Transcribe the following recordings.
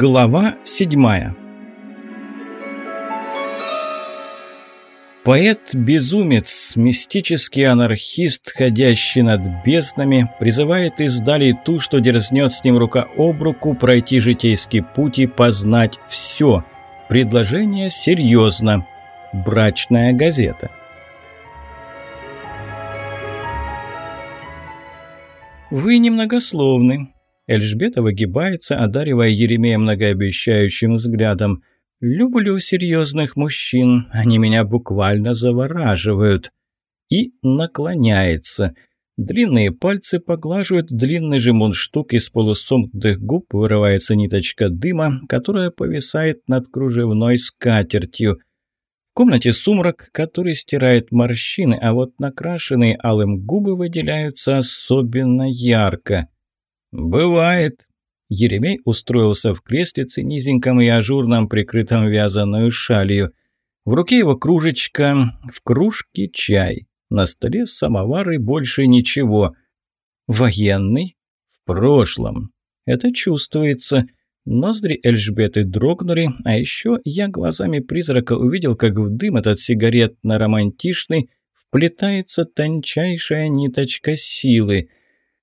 Глава седьмая Поэт-безумец, мистический анархист, ходящий над безднами, призывает издали ту, что дерзнет с ним рука об руку пройти житейский путь и познать все. Предложение серьезно. Брачная газета. «Вы немногословны», Эльжбета выгибается, одаривая Еремея многообещающим взглядом. «Люблю серьезных мужчин, они меня буквально завораживают». И наклоняется. Длинные пальцы поглаживают длинный же мундштук из полусомкнутых губ, вырывается ниточка дыма, которая повисает над кружевной скатертью. В комнате сумрак, который стирает морщины, а вот накрашенные алым губы выделяются особенно ярко. «Бывает». Еремей устроился в креслице низеньком и ажурном, прикрытом вязаную шалью. В руке его кружечка, в кружке чай. На столе самовар и больше ничего. Военный? В прошлом. Это чувствуется. Ноздри Эльжбеты дрогнули, а еще я глазами призрака увидел, как в дым этот сигаретно-романтичный вплетается тончайшая ниточка силы –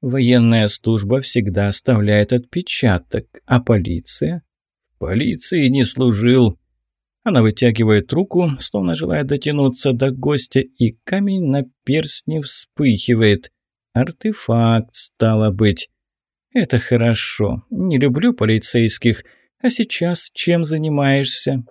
Военная служба всегда оставляет отпечаток, а полиция? Полиции не служил. Она вытягивает руку, словно желая дотянуться до гостя, и камень на перстне вспыхивает. Артефакт, стало быть. Это хорошо. Не люблю полицейских. А сейчас чем занимаешься?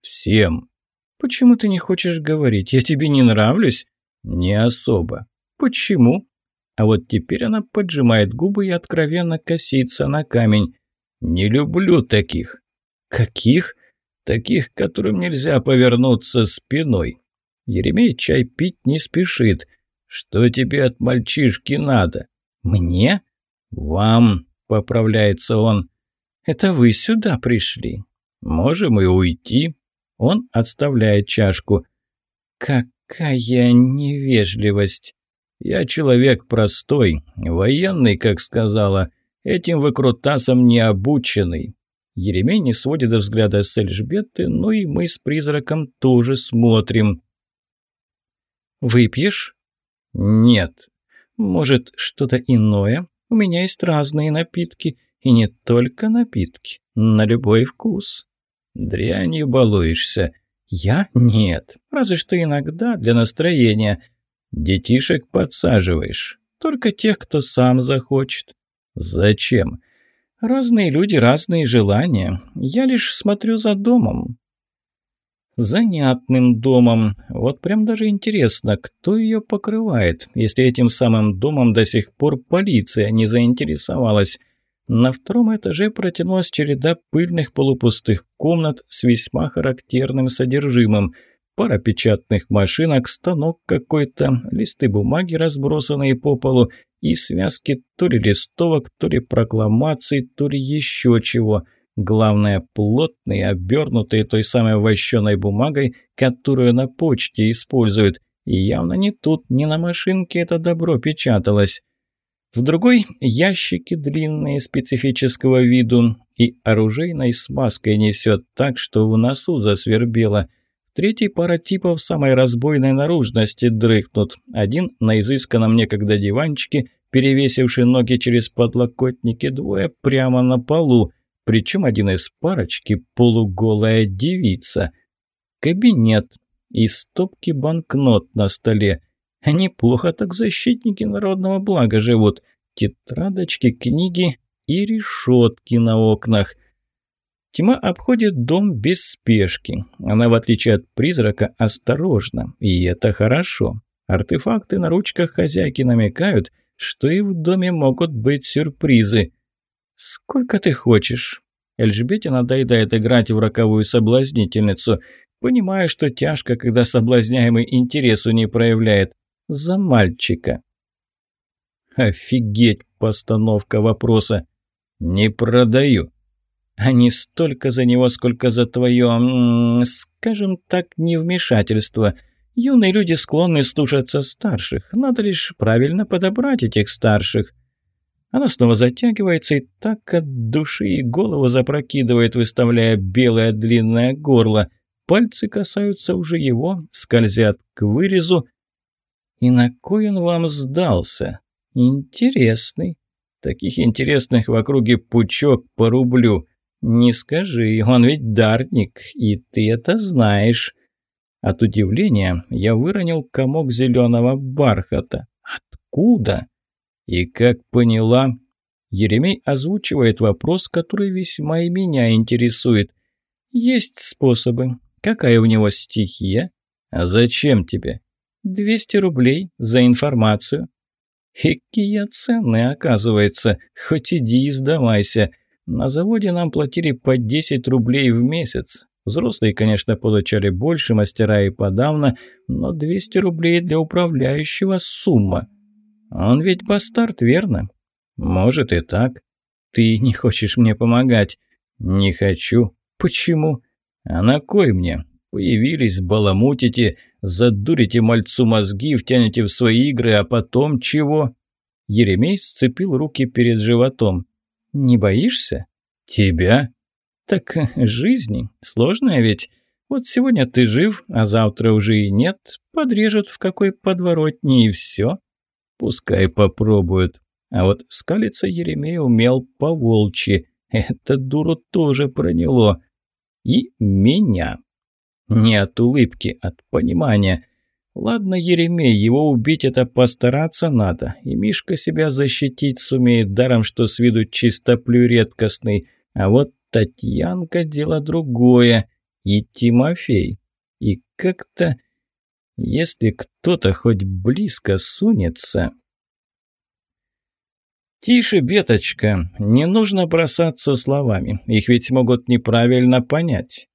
Всем. Почему ты не хочешь говорить? Я тебе не нравлюсь? Не особо. Почему? А вот теперь она поджимает губы и откровенно косится на камень. «Не люблю таких». «Каких?» «Таких, которым нельзя повернуться спиной». Еремей чай пить не спешит. «Что тебе от мальчишки надо?» «Мне?» «Вам», — поправляется он. «Это вы сюда пришли?» «Можем и уйти». Он отставляет чашку. «Какая невежливость!» Я человек простой, военный, как сказала, этим выкрутасом не обученный. Еремей не сводит взгляда с Эльжбеты, но и мы с призраком тоже смотрим. «Выпьешь?» «Нет. Может, что-то иное? У меня есть разные напитки, и не только напитки, на любой вкус». «Дрянью балуешься». «Я? Нет. Разве что иногда, для настроения». Детишек подсаживаешь. Только тех, кто сам захочет. Зачем? Разные люди, разные желания. Я лишь смотрю за домом. Занятным домом. Вот прям даже интересно, кто ее покрывает, если этим самым домом до сих пор полиция не заинтересовалась. На втором этаже протянулась череда пыльных полупустых комнат с весьма характерным содержимым – пара печатных машинок, станок какой-то, листы бумаги, разбросанные по полу, и связки то ли листовок, то ли прокламаций, то ли еще чего. Главное, плотные, обернутые той самой вощеной бумагой, которую на почте используют. И явно не тут, не на машинке это добро печаталось. В другой – ящики длинные, специфического виду, и оружейной смазкой несет так, что в носу засвербело – Третий пара типов самой разбойной наружности дрыхнут. Один на изысканном некогда диванчике, перевесивший ноги через подлокотники, двое прямо на полу. Причем один из парочки – полуголая девица. Кабинет и стопки банкнот на столе. Неплохо так защитники народного блага живут. Тетрадочки, книги и решетки на окнах – Тьма обходит дом без спешки. Она, в отличие от призрака, осторожна. И это хорошо. Артефакты на ручках хозяйки намекают, что и в доме могут быть сюрпризы. «Сколько ты хочешь?» Эльжбете надоедает играть в роковую соблазнительницу. Понимаю, что тяжко, когда соблазняемый интересу не проявляет. За мальчика. Офигеть, постановка вопроса. Не продаю а не столько за него, сколько за твое, скажем так, невмешательство. Юные люди склонны слушаться старших, надо лишь правильно подобрать этих старших. Она снова затягивается и так от души и голову запрокидывает, выставляя белое длинное горло. Пальцы касаются уже его, скользят к вырезу. И на кой он вам сдался? Интересный. Таких интересных в округе пучок по рублю. Не скажи, он ведь дарник, и ты это знаешь. От удивления я выронил комок зеленого бархата. Откуда? И как поняла? Еремей озвучивает вопрос, который весьма и меня интересует. Есть способы. Какая у него стихия? А зачем тебе? Двести рублей за информацию. Какие ценные, оказывается. Хоть иди и сдавайся. На заводе нам платили по 10 рублей в месяц. Взрослые, конечно, получали больше, мастера и подавно, но 200 рублей для управляющего сумма. Он ведь бастард, верно? Может и так. Ты не хочешь мне помогать? Не хочу. Почему? А на кой мне? Появились, баламутите, задурите мальцу мозги, втянете в свои игры, а потом чего? Еремей сцепил руки перед животом. Не боишься? Тебя? Так жизни. Сложная ведь. Вот сегодня ты жив, а завтра уже и нет. Подрежут в какой подворотне и все. Пускай попробуют. А вот скалиться Еремей умел по-волчьи. Это дуру тоже проняло. И меня. Не от улыбки, от понимания. Ладно, Еремей, его убить это постараться надо. И Мишка себя защитить сумеет, даром что с виду чистоплю редкостный. А вот Татьянка – дело другое. И Тимофей. И как-то... Если кто-то хоть близко сунется... «Тише, Беточка, не нужно бросаться словами, их ведь могут неправильно понять.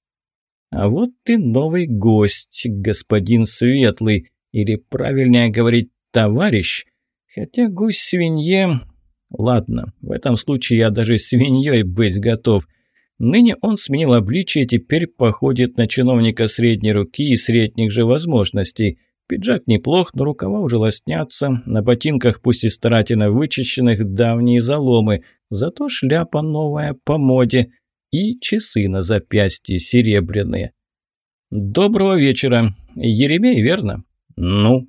А вот ты новый гость, господин Светлый, или правильнее говорить «товарищ», хотя гусь свинье... Ладно, в этом случае я даже свиньей быть готов – Ныне он сменил обличие и теперь походит на чиновника средней руки и средних же возможностей. Пиджак неплох, но рукава уже лоснятся, на ботинках пусть и старательно вычищенных давние заломы, зато шляпа новая по моде и часы на запястье серебряные. «Доброго вечера. Еремей, верно?» «Ну?»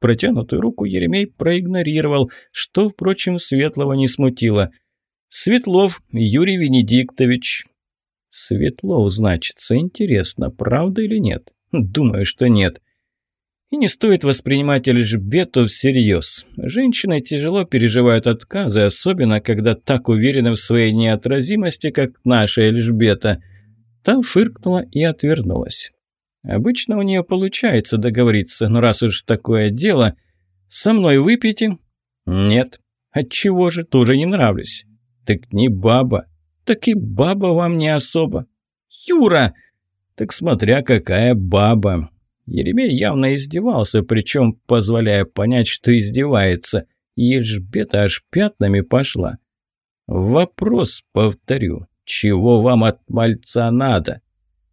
Протянутую руку Еремей проигнорировал, что, впрочем, Светлого не смутило. «Светлов Юрий Венедиктович, Светлов, значится. Интересно, правда или нет? Думаю, что нет. И не стоит воспринимать Эльжбету всерьез. Женщины тяжело переживают отказы, особенно когда так уверены в своей неотразимости, как наша Эльжбета. Та фыркнула и отвернулась. Обычно у нее получается договориться, но раз уж такое дело... Со мной выпейте? Нет. Отчего же, тоже не нравлюсь. Так не баба, так и баба вам не особо. Юра! Так смотря какая баба. Еремей явно издевался, причем позволяя понять, что издевается. И Эльжбета аж пятнами пошла. Вопрос, повторю, чего вам от мальца надо?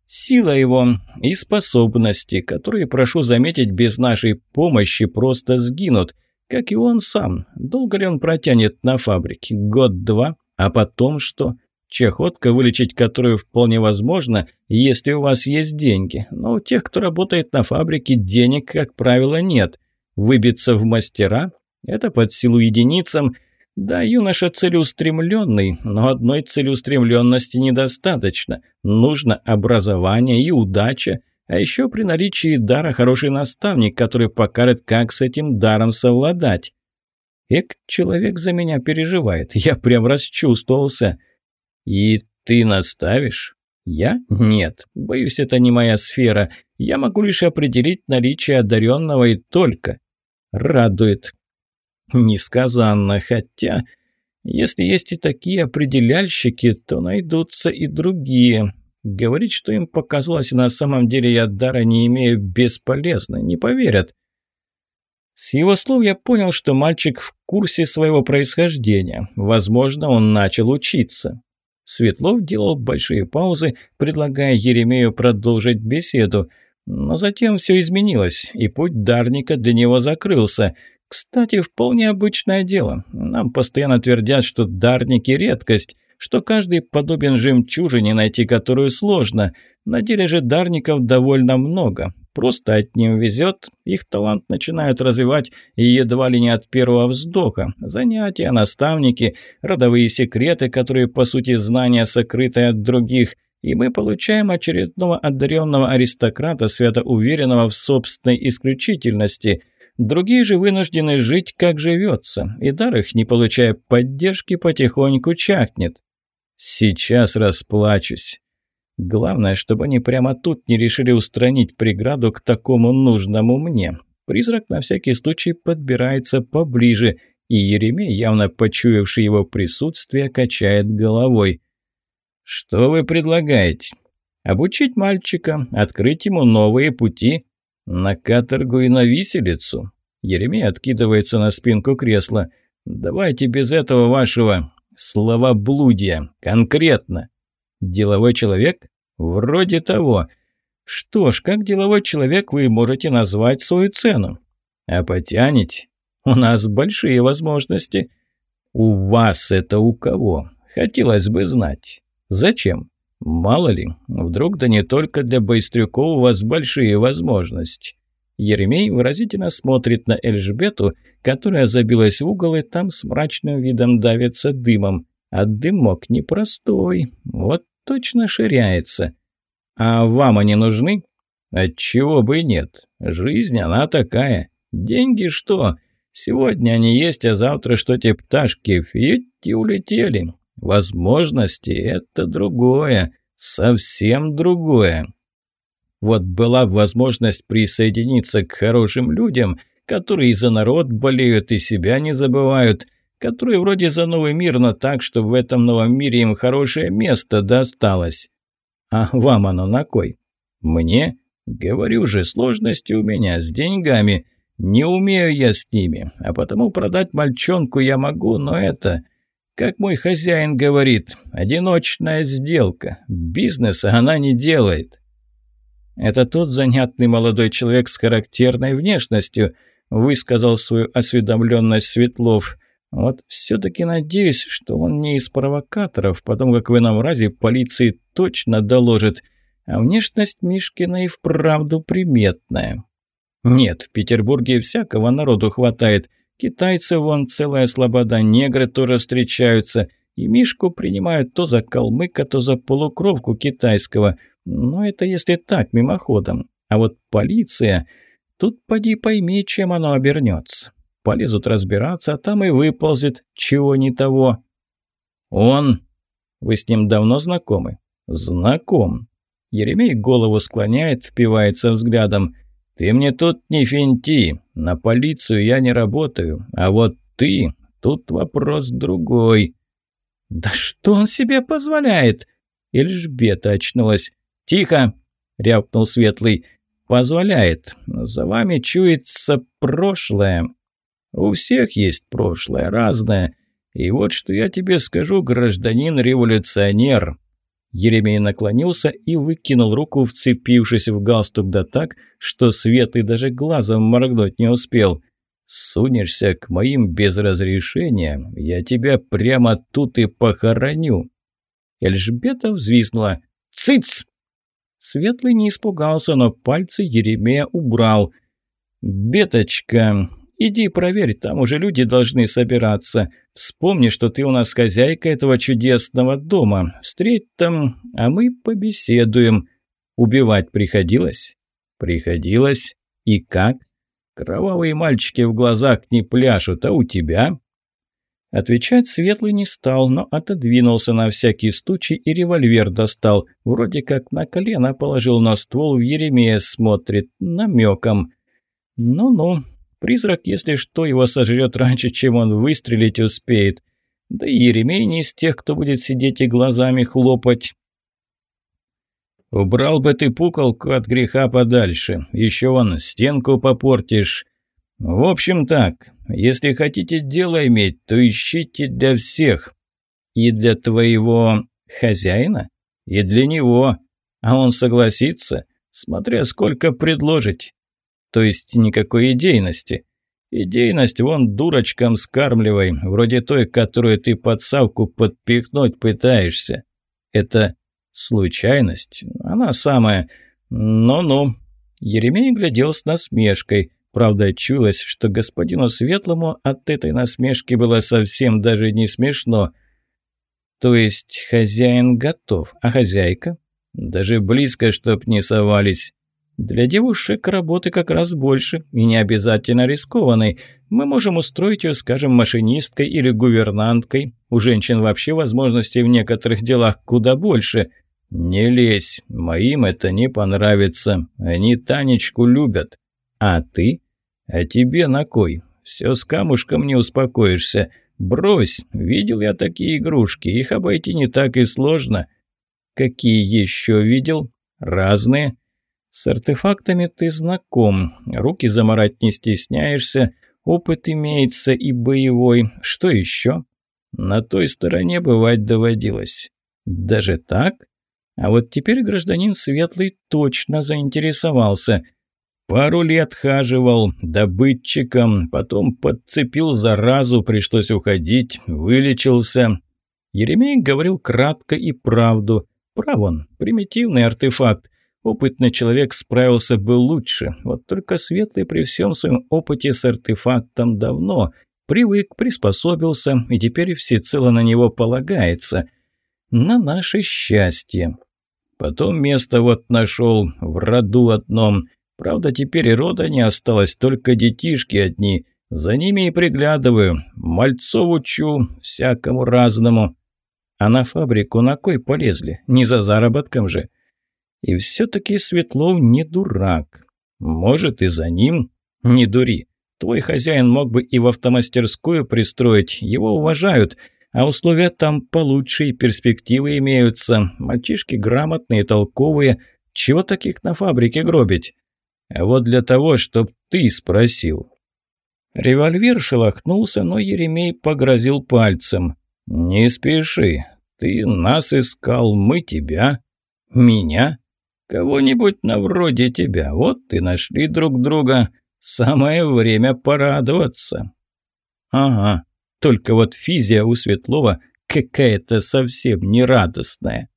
Сила его и способности, которые, прошу заметить, без нашей помощи просто сгинут, как и он сам. Долго ли он протянет на фабрике? Год-два? А потом что? Чехотка, вылечить которую вполне возможно, если у вас есть деньги. Но у тех, кто работает на фабрике, денег, как правило, нет. Выбиться в мастера – это под силу единицам. Да, юноша целеустремленный, но одной целеустремленности недостаточно. Нужно образование и удача, а еще при наличии дара хороший наставник, который покажет, как с этим даром совладать. Эк, человек за меня переживает, я прям расчувствовался – «И ты наставишь?» «Я? Нет. Боюсь, это не моя сфера. Я могу лишь определить наличие одаренного и только». «Радует». «Несказанно, хотя...» «Если есть и такие определяльщики, то найдутся и другие. Говорить, что им показалось, на самом деле я дара не имею, бесполезно. Не поверят». С его слов я понял, что мальчик в курсе своего происхождения. Возможно, он начал учиться. Светлов делал большие паузы, предлагая Еремею продолжить беседу. Но затем все изменилось, и путь Дарника для него закрылся. Кстати, вполне обычное дело. Нам постоянно твердят, что дарники – редкость, что каждый подобен жемчужине, найти которую сложно. На деле же дарников довольно много. Просто одним везет, их талант начинают развивать и едва ли не от первого вздоха. Занятия, наставники, родовые секреты, которые, по сути, знания сокрыты от других – и мы получаем очередного одаренного аристократа, свято уверенного в собственной исключительности. Другие же вынуждены жить, как живется, и дар их, не получая поддержки, потихоньку чахнет. Сейчас расплачусь. Главное, чтобы они прямо тут не решили устранить преграду к такому нужному мне. Призрак на всякий случай подбирается поближе, и Еремей, явно почуявший его присутствие, качает головой. «Что вы предлагаете? Обучить мальчика, открыть ему новые пути на каторгу и на виселицу?» Еремей откидывается на спинку кресла. «Давайте без этого вашего словоблудия. Конкретно. Деловой человек? Вроде того. Что ж, как деловой человек вы можете назвать свою цену? А потянете? У нас большие возможности. У вас это у кого? Хотелось бы знать. Зачем? Мало ли, вдруг да не только для Байстрюков у вас большие возможности. Еремей выразительно смотрит на Эльжбету, которая забилась в угол и там с мрачным видом давится дымом. А дымок непростой, вот точно ширяется. А вам они нужны? Отчего бы и нет. Жизнь она такая. Деньги что? Сегодня они есть, а завтра что те пташки фьють улетели. Возможности — это другое, совсем другое. Вот была бы возможность присоединиться к хорошим людям, которые за народ болеют и себя не забывают, которые вроде за новый мир, но так, чтобы в этом новом мире им хорошее место досталось. А вам оно на кой? Мне? Говорю же, сложности у меня с деньгами. Не умею я с ними, а потому продать мальчонку я могу, но это... Как мой хозяин говорит, одиночная сделка. Бизнеса она не делает. «Это тот занятный молодой человек с характерной внешностью», высказал свою осведомленность Светлов. «Вот все-таки надеюсь, что он не из провокаторов, потом как в ином разе полиции точно доложит. А внешность Мишкина и вправду приметная». «Нет, в Петербурге всякого народу хватает. Китайцы вон целая слобода, негры тоже встречаются». И Мишку принимают то за калмыка, то за полукровку китайского. Но это если так, мимоходом. А вот полиция... Тут поди пойми, чем оно обернется. Полезут разбираться, а там и выползет чего не того. Он... Вы с ним давно знакомы? Знаком. Еремей голову склоняет, впивается взглядом. Ты мне тут не финти. На полицию я не работаю. А вот ты... Тут вопрос другой. «Да что он себе позволяет?» Эльжбета очнулась. «Тихо!» — рявкнул Светлый. «Позволяет. За вами чуется прошлое. У всех есть прошлое, разное. И вот что я тебе скажу, гражданин-революционер». Еремей наклонился и выкинул руку, вцепившись в галстук да так, что Светлый даже глазом моргнуть не успел. «Сунешься к моим без разрешения, я тебя прямо тут и похороню». Эльжбета взвизгнула. «Цыц!» Светлый не испугался, но пальцы Еремея убрал. «Беточка, иди проверь, там уже люди должны собираться. Вспомни, что ты у нас хозяйка этого чудесного дома. Встреть там, а мы побеседуем. Убивать приходилось?» «Приходилось. И как?» «Кровавые мальчики в глазах не пляшут, а у тебя?» Отвечать Светлый не стал, но отодвинулся на всякий случай и револьвер достал. Вроде как на колено положил на ствол, в Еремея смотрит, намеком. Ну-ну, призрак, если что, его сожрет раньше, чем он выстрелить успеет. Да и Еремей не из тех, кто будет сидеть и глазами хлопать. «Убрал бы ты пуколку от греха подальше, еще вон стенку попортишь». «В общем так, если хотите дело иметь, то ищите для всех. И для твоего хозяина, и для него. А он согласится, смотря сколько предложить. То есть никакой идейности. Идейность вон дурочкам скармливай, вроде той, которую ты под Савку подпихнуть пытаешься. Это случайность? Она самая. Ну-ну. Еремей глядел с насмешкой. Правда, чулось, что господину Светлому от этой насмешки было совсем даже не смешно. То есть хозяин готов, а хозяйка? Даже близко, чтоб не совались. Для девушек работы как раз больше, и не обязательно рискованной. Мы можем устроить ее, скажем, машинисткой или гувернанткой. У женщин вообще возможностей в некоторых делах куда больше. Не лезь, моим это не понравится. Они Танечку любят. А ты? А тебе на кой? Все с камушком не успокоишься. Брось, видел я такие игрушки, их обойти не так и сложно. Какие еще видел? Разные. С артефактами ты знаком, руки заморать не стесняешься, опыт имеется и боевой. Что еще? На той стороне бывать доводилось. Даже так? А вот теперь гражданин Светлый точно заинтересовался. Пару лет хаживал добытчиком, потом подцепил заразу, пришлось уходить, вылечился. Еремей говорил кратко и правду. Прав он, примитивный артефакт. Опытный человек справился бы лучше, вот только Светлый при всем своем опыте с артефактом давно привык, приспособился и теперь всецело на него полагается. На наше счастье. Потом место вот нашел, в роду одном. Правда, теперь и рода не осталось, только детишки одни. За ними и приглядываю. Мальцов учу, всякому разному. А на фабрику на кой полезли? Не за заработком же. И все-таки Светлов не дурак. Может, и за ним? Не дури. Твой хозяин мог бы и в автомастерскую пристроить. Его уважают. А условия там получше и перспективы имеются. Мальчишки грамотные, толковые. Чего таких на фабрике гробить? А вот для того, чтоб ты спросил. Револьвер шелохнулся, но Еремей погрозил пальцем. «Не спеши. Ты нас искал, мы тебя. Меня? Кого-нибудь на вроде тебя. Вот ты нашли друг друга. Самое время порадоваться». «Ага. Только вот физия у Светлова какая-то совсем нерадостная.